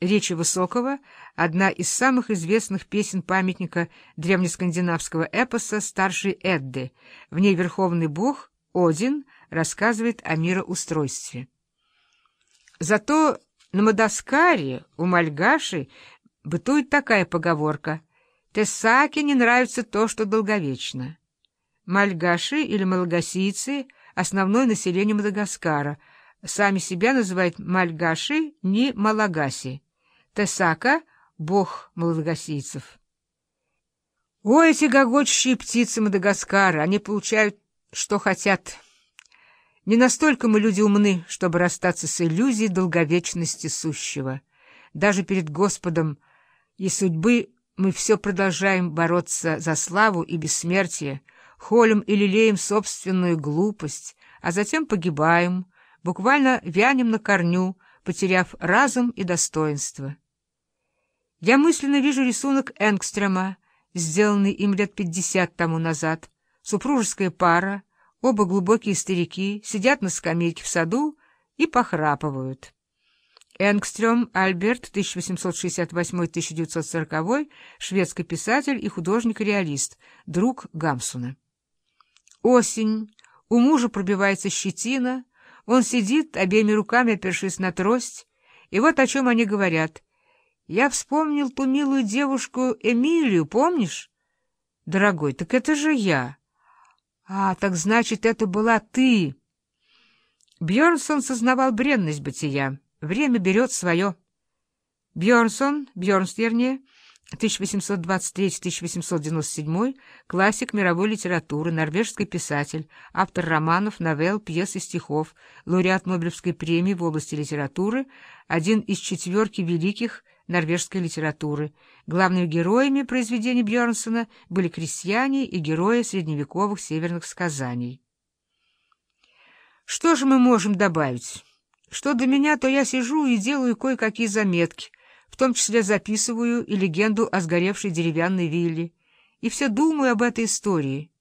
Речи Высокого — одна из самых известных песен памятника древнескандинавского эпоса «Старший Эдды». В ней верховный бог, Один, рассказывает о мироустройстве. Зато на Мадаскаре у Мальгаши бытует такая поговорка «Тесаке не нравится то, что долговечно». Мальгаши или малагасийцы — основное население Мадагаскара, сами себя называют мальгаши, не малагаси. Тесака — бог малагасийцев. О, эти гогочущие птицы Мадагаскара! Они получают, что хотят. Не настолько мы люди умны, чтобы расстаться с иллюзией долговечности сущего. Даже перед Господом и судьбы мы все продолжаем бороться за славу и бессмертие, холим и лелеем собственную глупость, а затем погибаем, буквально вянем на корню, потеряв разум и достоинство. Я мысленно вижу рисунок Энгстрема, сделанный им лет пятьдесят тому назад. Супружеская пара, оба глубокие старики, сидят на скамейке в саду и похрапывают. Энгстрем Альберт, 1868-1940, шведский писатель и художник-реалист, друг Гамсуна. Осень, у мужа пробивается щетина, он сидит, обеими руками опершись на трость, и вот о чем они говорят. Я вспомнил ту милую девушку Эмилию, помнишь? Дорогой, так это же я. А, так значит, это была ты. Бьернсон сознавал бренность бытия. Время берет свое. Бьернсон, Бьернст, вернее, 1823-1897, классик мировой литературы, норвежский писатель, автор романов, новелл, пьес и стихов, лауреат Нобелевской премии в области литературы, один из четверки великих норвежской литературы. Главными героями произведений Бьернсона были крестьяне и герои средневековых северных сказаний. Что же мы можем добавить? Что до меня, то я сижу и делаю кое-какие заметки, в том числе записываю и легенду о сгоревшей деревянной вилле, и все думаю об этой истории.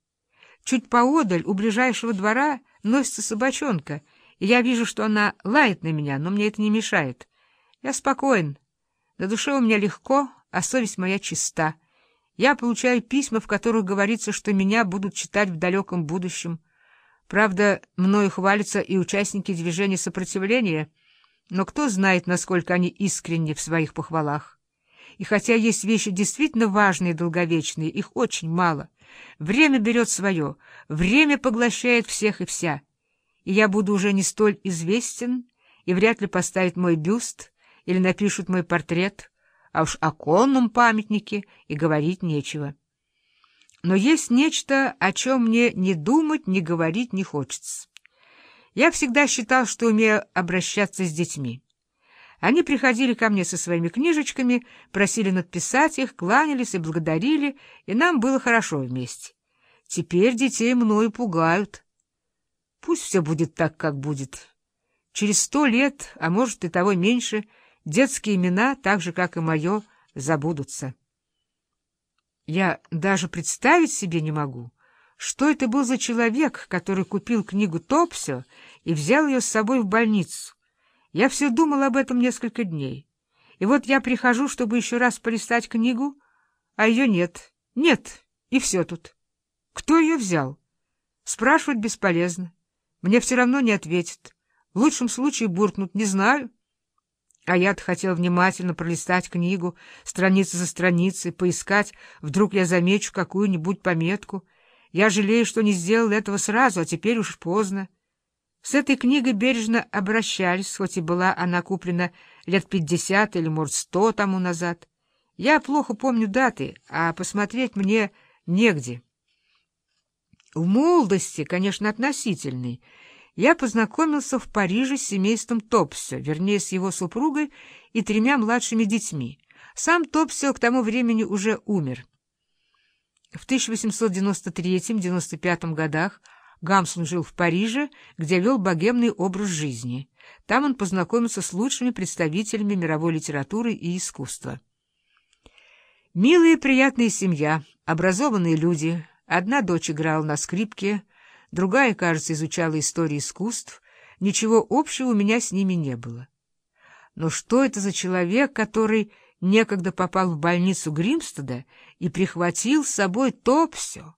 Чуть поодаль, у ближайшего двора, носится собачонка, и я вижу, что она лает на меня, но мне это не мешает. Я спокоен, на душе у меня легко, а совесть моя чиста. Я получаю письма, в которых говорится, что меня будут читать в далеком будущем. Правда, мною хвалятся и участники движения сопротивления, но кто знает, насколько они искренни в своих похвалах. И хотя есть вещи действительно важные и долговечные, их очень мало. Время берет свое, время поглощает всех и вся. И я буду уже не столь известен, и вряд ли поставят мой бюст — или напишут мой портрет, а уж о конном памятнике и говорить нечего. Но есть нечто, о чем мне ни думать, ни говорить не хочется. Я всегда считал, что умею обращаться с детьми. Они приходили ко мне со своими книжечками, просили надписать их, кланялись и благодарили, и нам было хорошо вместе. Теперь детей мною пугают. Пусть все будет так, как будет. Через сто лет, а может и того меньше, — Детские имена, так же, как и мое, забудутся. Я даже представить себе не могу, что это был за человек, который купил книгу Топсо и взял ее с собой в больницу. Я все думал об этом несколько дней. И вот я прихожу, чтобы еще раз полистать книгу, а ее нет. Нет, и все тут. Кто ее взял? Спрашивать бесполезно. Мне все равно не ответят. В лучшем случае буркнут «не знаю». А я-то хотел внимательно пролистать книгу, страницы за страницей, поискать, вдруг я замечу какую-нибудь пометку. Я жалею, что не сделал этого сразу, а теперь уж поздно. С этой книгой бережно обращались, хоть и была она куплена лет пятьдесят или, может, сто тому назад. Я плохо помню даты, а посмотреть мне негде. В молодости, конечно, относительный, я познакомился в Париже с семейством Топсё, вернее, с его супругой и тремя младшими детьми. Сам Топсё к тому времени уже умер. В 1893-95 годах Гамсун жил в Париже, где вел богемный образ жизни. Там он познакомился с лучшими представителями мировой литературы и искусства. Милая и приятная семья, образованные люди. Одна дочь играла на скрипке — другая, кажется, изучала историю искусств. Ничего общего у меня с ними не было. Но что это за человек, который некогда попал в больницу Гримстеда и прихватил с собой то все?